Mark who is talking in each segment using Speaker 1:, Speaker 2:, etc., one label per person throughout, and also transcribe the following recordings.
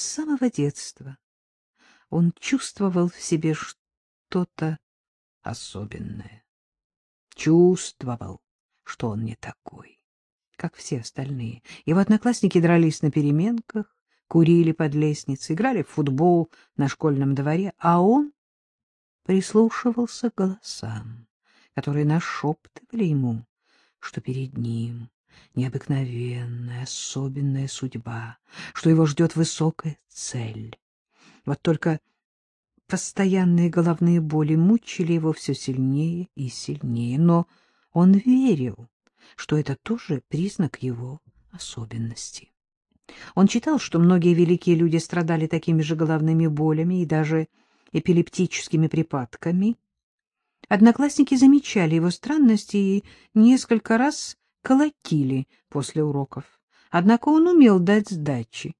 Speaker 1: С самого детства он чувствовал в себе что-то особенное. Чувствовал, что он не такой, как все остальные. Его одноклассники дрались на переменках, курили под лестницей, играли в футбол на школьном дворе, а он прислушивался к голосам, которые нашептывали ему, что перед ним необыкновенная, особенная судьба, что его ждет высокая цель. Вот только постоянные головные боли мучили его все сильнее и сильнее, но он верил, что это тоже признак его особенности. Он читал, что многие великие люди страдали такими же головными болями и даже эпилептическими припадками. Одноклассники замечали его странности и несколько раз колотили после уроков. Однако он умел дать сдачи.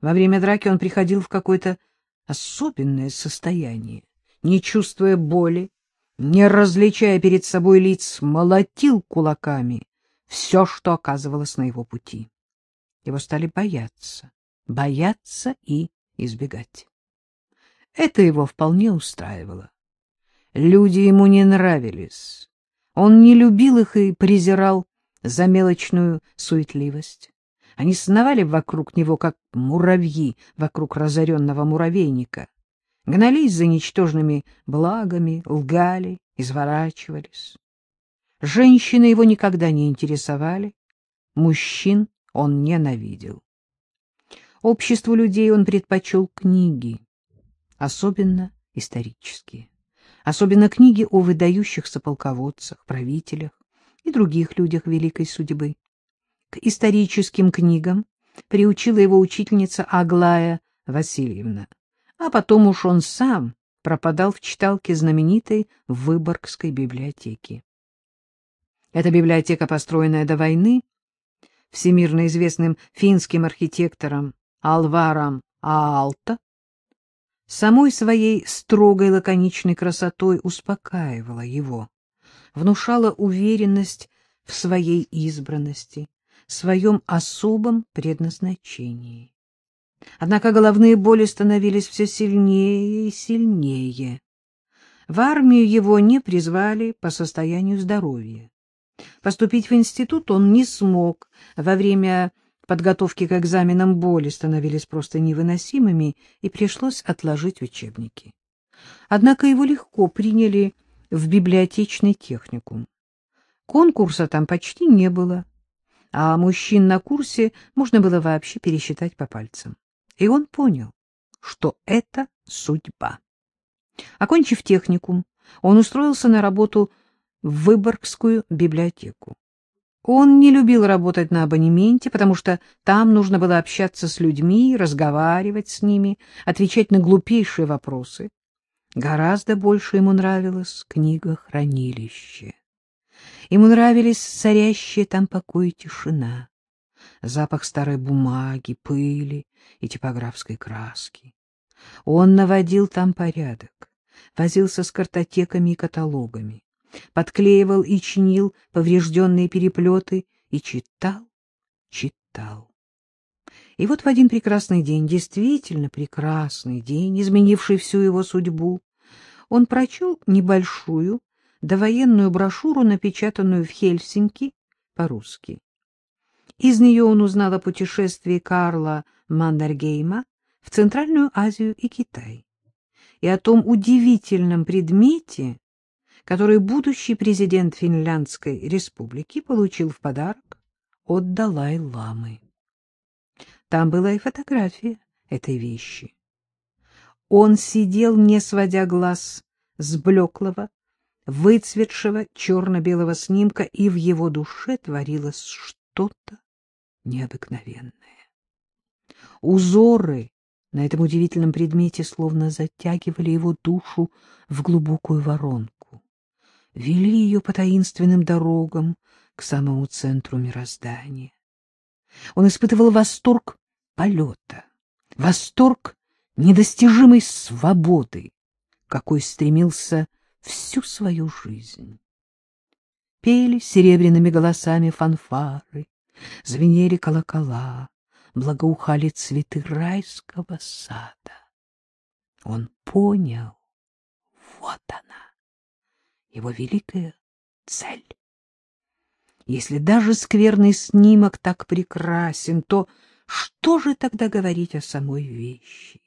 Speaker 1: Во время драки он приходил в какое-то особенное состояние, не чувствуя боли, не различая перед собой лиц, молотил кулаками все, что оказывалось на его пути. Его стали бояться, бояться и избегать. Это его вполне устраивало. Люди ему не нравились. Он не любил их и презирал за мелочную суетливость. Они сновали вокруг него, как муравьи вокруг разоренного муравейника, гнались за ничтожными благами, лгали, изворачивались. Женщины его никогда не интересовали, мужчин он ненавидел. Обществу людей он предпочел книги, особенно исторические, особенно книги о выдающихся полководцах, правителях и других людях великой судьбы. К историческим книгам приучила его учительница Аглая Васильевна, а потом уж он сам пропадал в читалке знаменитой Выборгской библиотеки. Эта библиотека, построенная до войны всемирно известным финским архитектором Алваром Аалта, самой своей строгой лаконичной красотой успокаивала его, внушала уверенность в своей избранности, своем особом предназначении. Однако головные боли становились все сильнее и сильнее. В армию его не призвали по состоянию здоровья. Поступить в институт он не смог. Во время подготовки к экзаменам боли становились просто невыносимыми, и пришлось отложить учебники. Однако его легко приняли в библиотечный техникум. Конкурса там почти не было а мужчин на курсе можно было вообще пересчитать по пальцам. И он понял, что это судьба. Окончив техникум, он устроился на работу в Выборгскую библиотеку. Он не любил работать на абонементе, потому что там нужно было общаться с людьми, разговаривать с ними, отвечать на глупейшие вопросы. Гораздо больше ему нравилось книгохранилище. Ему нравились царящие там покой и тишина, запах старой бумаги, пыли и типографской краски. Он наводил там порядок, возился с картотеками и каталогами, подклеивал и чинил поврежденные переплеты и читал, читал. И вот в один прекрасный день, действительно прекрасный день, изменивший всю его судьбу, он прочел небольшую, довоенную брошюру, напечатанную в Хельсинки по-русски. Из нее он узнал о путешествии Карла Мандергейма в Центральную Азию и Китай и о том удивительном предмете, который будущий президент Финляндской республики получил в подарок от Далай-ламы. Там была и фотография этой вещи. Он сидел, не сводя глаз с блеклого, выцветшего черно-белого снимка, и в его душе творилось что-то необыкновенное. Узоры на этом удивительном предмете словно затягивали его душу в глубокую воронку, вели ее по таинственным дорогам к самому центру мироздания. Он испытывал восторг полета, восторг недостижимой свободы, какой стремился всю свою жизнь. Пели серебряными голосами фанфары, звенели колокола, благоухали цветы райского сада. Он понял, вот она, его великая цель. Если даже скверный снимок так прекрасен, то что же тогда говорить о самой вещи?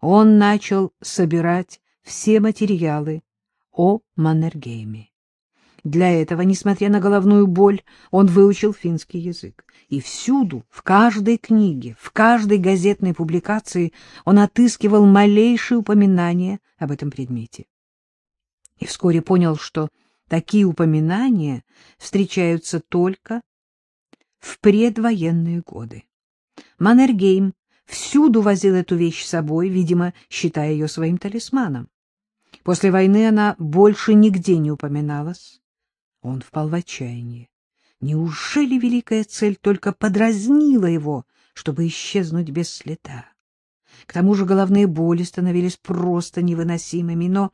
Speaker 1: Он начал собирать все материалы о Маннергейме. Для этого, несмотря на головную боль, он выучил финский язык. И всюду, в каждой книге, в каждой газетной публикации он отыскивал малейшие упоминания об этом предмете. И вскоре понял, что такие упоминания встречаются только в предвоенные годы. Маннергейм всюду возил эту вещь с собой, видимо, считая ее своим талисманом. После войны она больше нигде не упоминалась. Он впал в отчаяние. Неужели великая цель только подразнила его, чтобы исчезнуть без следа? К тому же головные боли становились просто невыносимыми, но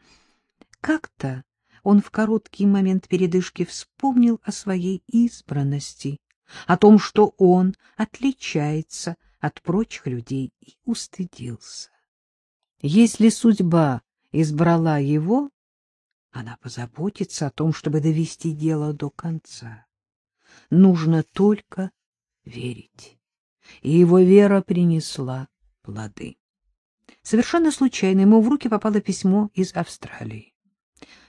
Speaker 1: как-то он в короткий момент передышки вспомнил о своей избранности, о том, что он отличается от прочих людей, и устыдился. Если судьба избрала его, она позаботится о том, чтобы довести дело до конца. Нужно только верить. И его вера принесла плоды. Совершенно случайно ему в руки попало письмо из Австралии.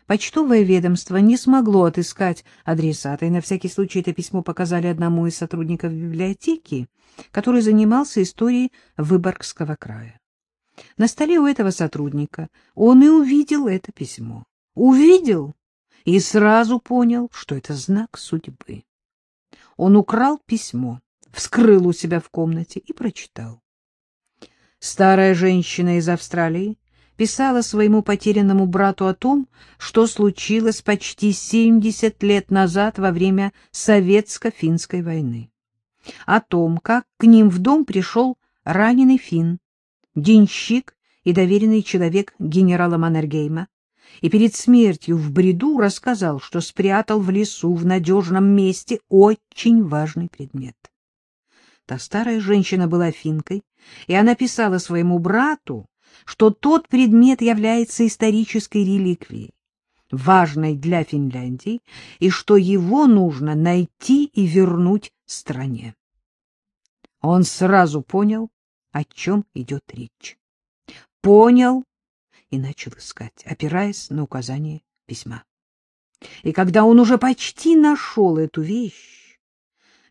Speaker 1: Почтовое ведомство не смогло отыскать адресата, и на всякий случай это письмо показали одному из сотрудников библиотеки, который занимался историей Выборгского края. На столе у этого сотрудника он и увидел это письмо. Увидел и сразу понял, что это знак судьбы. Он украл письмо, вскрыл у себя в комнате и прочитал. Старая женщина из Австралии писала своему потерянному брату о том, что случилось почти 70 лет назад во время Советско-финской войны. О том, как к ним в дом пришел раненый фин, денщик и доверенный человек генерала Маннергейма, и перед смертью в бреду рассказал, что спрятал в лесу в надежном месте очень важный предмет. Та старая женщина была финкой, и она писала своему брату, что тот предмет является исторической реликвией, важной для Финляндии, и что его нужно найти и вернуть стране. Он сразу понял, о чем идет речь. Понял и начал искать, опираясь на указание письма. И когда он уже почти нашел эту вещь,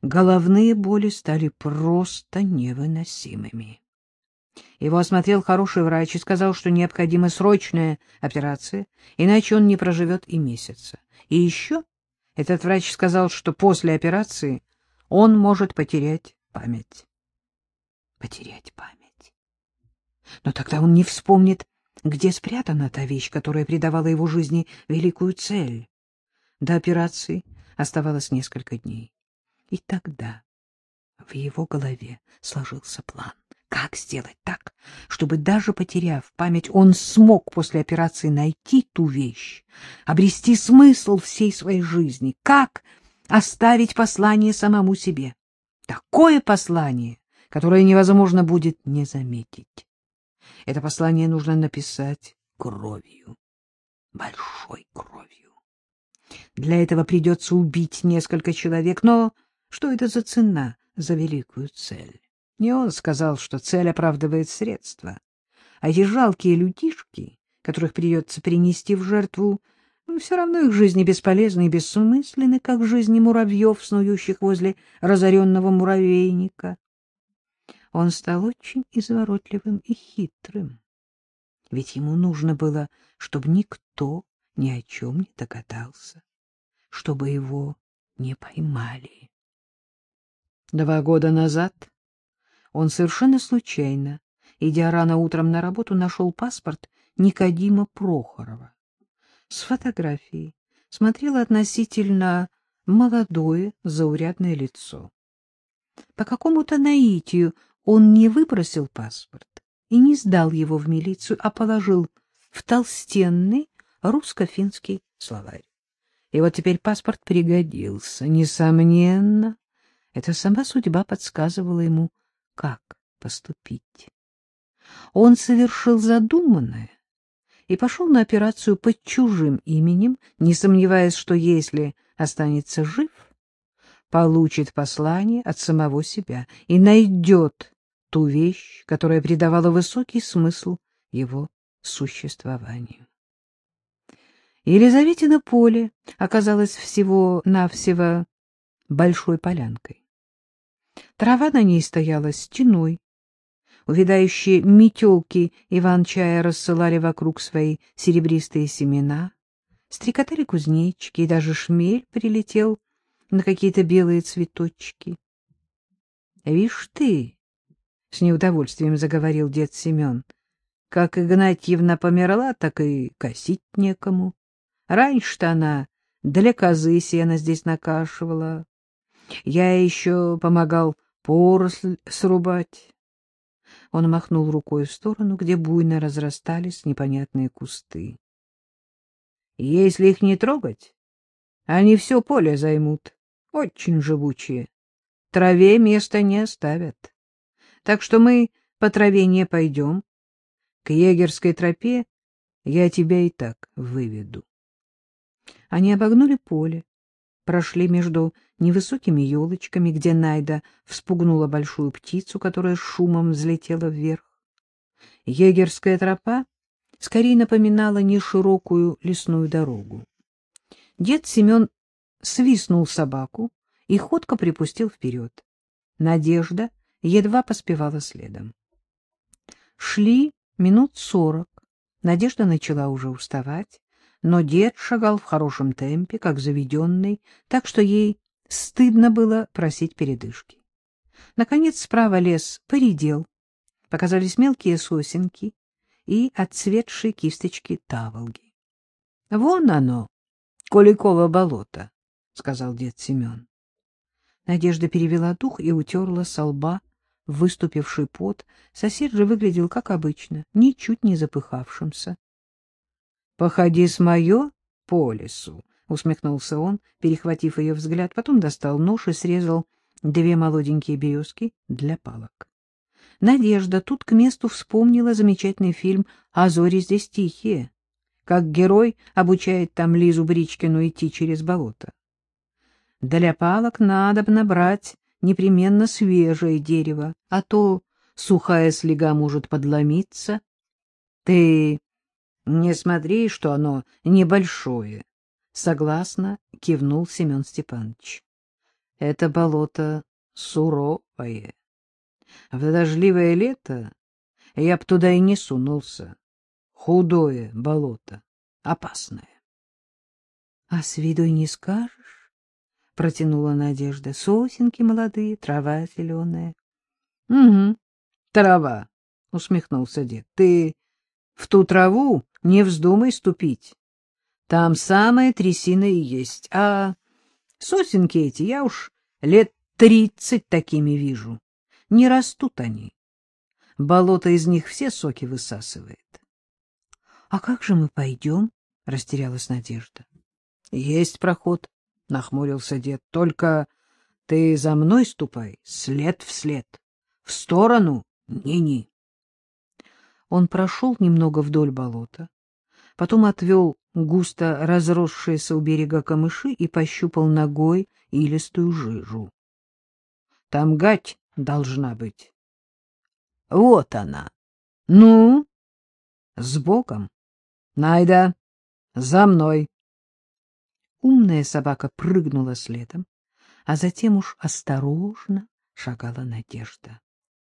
Speaker 1: головные боли стали просто невыносимыми. Его осмотрел хороший врач и сказал, что необходима срочная операция, иначе он не проживет и месяца. И еще этот врач сказал, что после операции он может потерять память. Потерять память. Но тогда он не вспомнит, где спрятана та вещь, которая придавала его жизни великую цель. До операции оставалось несколько дней. И тогда в его голове сложился план. Как сделать так, чтобы даже потеряв память, он смог после операции найти ту вещь, обрести смысл всей своей жизни? Как оставить послание самому себе? Такое послание, которое невозможно будет не заметить. Это послание нужно написать кровью, большой кровью. Для этого придется убить несколько человек, но что это за цена за великую цель? Не он сказал, что цель оправдывает средства, а эти жалкие людишки, которых придется принести в жертву, все равно их жизни бесполезны и бессмысленны, как жизни муравьев, снующих возле разоренного муравейника он стал очень изворотливым и хитрым. Ведь ему нужно было, чтобы никто ни о чем не догадался, чтобы его не поймали. Два года назад он совершенно случайно, идя рано утром на работу, нашел паспорт Никодима Прохорова. С фотографией смотрело относительно молодое заурядное лицо. По какому-то наитию он не выбросил паспорт и не сдал его в милицию, а положил в толстенный русско-финский словарь. И вот теперь паспорт пригодился. Несомненно, Это сама судьба подсказывала ему, как поступить. Он совершил задуманное и пошел на операцию под чужим именем, не сомневаясь, что если останется жив, получит послание от самого себя и найдет ту вещь, которая придавала высокий смысл его существованию. Елизаветина поле оказалось всего-навсего большой полянкой. Трава на ней стояла стеной. Увядающие метелки Иван-чая рассылали вокруг свои серебристые семена. Стрекотали кузнечики, и даже шмель прилетел на какие-то белые цветочки. — Вишь ты, — с неудовольствием заговорил дед Семен, — как Игнатьевна померла, так и косить некому. Раньше-то она для козы сено здесь накашивала. Я еще помогал поросль срубать. Он махнул рукой в сторону, где буйно разрастались непонятные кусты. Если их не трогать, они все поле займут, очень живучие. Траве места не оставят. Так что мы по траве не пойдем. К егерской тропе я тебя и так выведу. Они обогнули поле, прошли между невысокими елочками, где Найда вспугнула большую птицу, которая шумом взлетела вверх. Егерская тропа скорее напоминала неширокую лесную дорогу. Дед Семен свистнул собаку и ходко припустил вперед. Надежда едва поспевала следом. Шли минут сорок. Надежда начала уже уставать но дед шагал в хорошем темпе, как заведенный, так что ей стыдно было просить передышки. Наконец справа лес поредел, показались мелкие сосенки и отцветшие кисточки таволги. — Вон оно, Куликово болото, — сказал дед Семен. Надежда перевела дух и утерла со лба выступивший пот. Сосед же выглядел как обычно, ничуть не запыхавшимся. — Походи с мое по лесу, — усмехнулся он, перехватив ее взгляд, потом достал нож и срезал две молоденькие березки для палок. Надежда тут к месту вспомнила замечательный фильм «А зори здесь тихие», как герой обучает там Лизу Бричкину идти через болото. Для палок надо бы набрать непременно свежее дерево, а то сухая слега может подломиться. Ты не смотри, что оно небольшое. Согласно кивнул Семен Степанович. Это болото суровое. В дождливое лето я б туда и не сунулся. Худое болото, опасное. — А с виду и не скажешь, — протянула Надежда. — Сосенки молодые, трава зеленая. — Угу, трава, — усмехнулся дед. — Ты в ту траву не вздумай ступить. Там самая трясина и есть. А сосенки эти я уж лет тридцать такими вижу. Не растут они. Болото из них все соки высасывает. — А как же мы пойдем? — растерялась Надежда. — Есть проход, — нахмурился дед. — Только ты за мной ступай, след в след. В сторону ни-ни. Он прошел немного вдоль болота, потом отвел густо разросшиеся у берега камыши и пощупал ногой илистую жижу. — Там гать должна быть. — Вот она. — Ну? — С боком. — Найда, за мной. Умная собака прыгнула следом, а затем уж осторожно шагала Надежда.